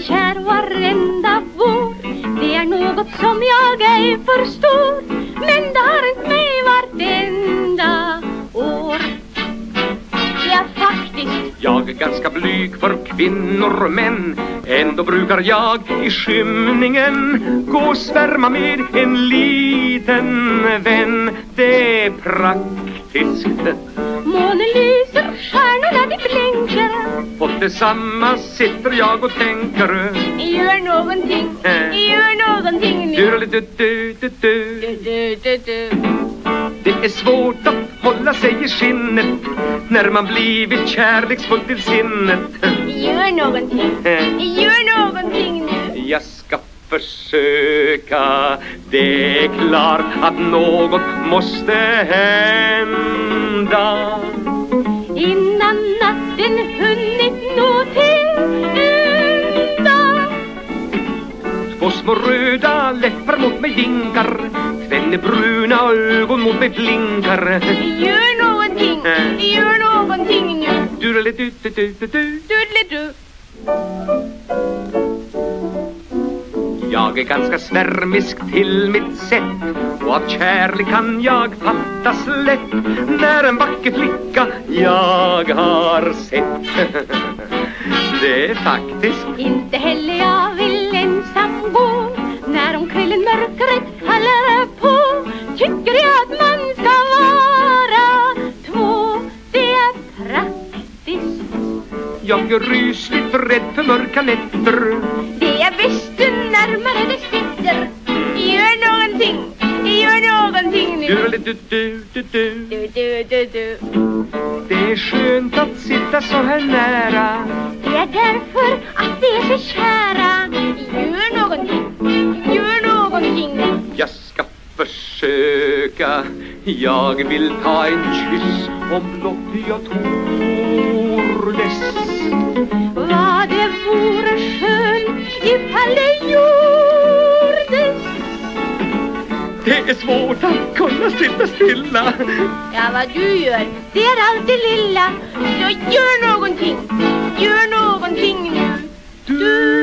kär varenda vår Det är något som jag ej förstår. Jag är ganska blyg för kvinnor och män. Ändå brukar jag i skymningen Gå och svärma med en liten vän. Det är praktiskt. Månen lyser, stjärnorna de blänker Och tillsammans sitter jag och tänker. Gör någonting, gör någonting nu. Du-du-du-du-du. du, du, du, du. Det är svårt att hålla sig i skinnet När man blivit kärleksfull till sinnet. Gör någonting, gör någonting nu. Jag ska försöka. Det är klart att något måste hända. Innan natten hunnit nå till ända Två små röda läppar mot mig vinkar Tvenne bruna ögon mot mig blinkar Gör någonting, gör någonting nu Du-du-du-du-du-du. Doodly-doo. Jag är ganska svärmisk till mitt sätt och av kärlek kan jag fattas lätt när en vacker flicka jag har sett. Det är faktiskt Inte heller jag Jag är rysligt rädd för mörka nätter. Det är bäst ju närmare det sitter. Gör någonting, gör någonting nu Du-du-du-du-du. Du, du, du, du. Det är skönt att sitta så här nära Det är därför att det är så kära Gör någonting, gör någonting nu Jag ska försöka Jag vill ta en kyss om blott jag tordes Det är svårt att kunna sitta stilla. Ja, vad du gör, det är allt det lilla. Jag gör någonting. Gör någonting nu. Du.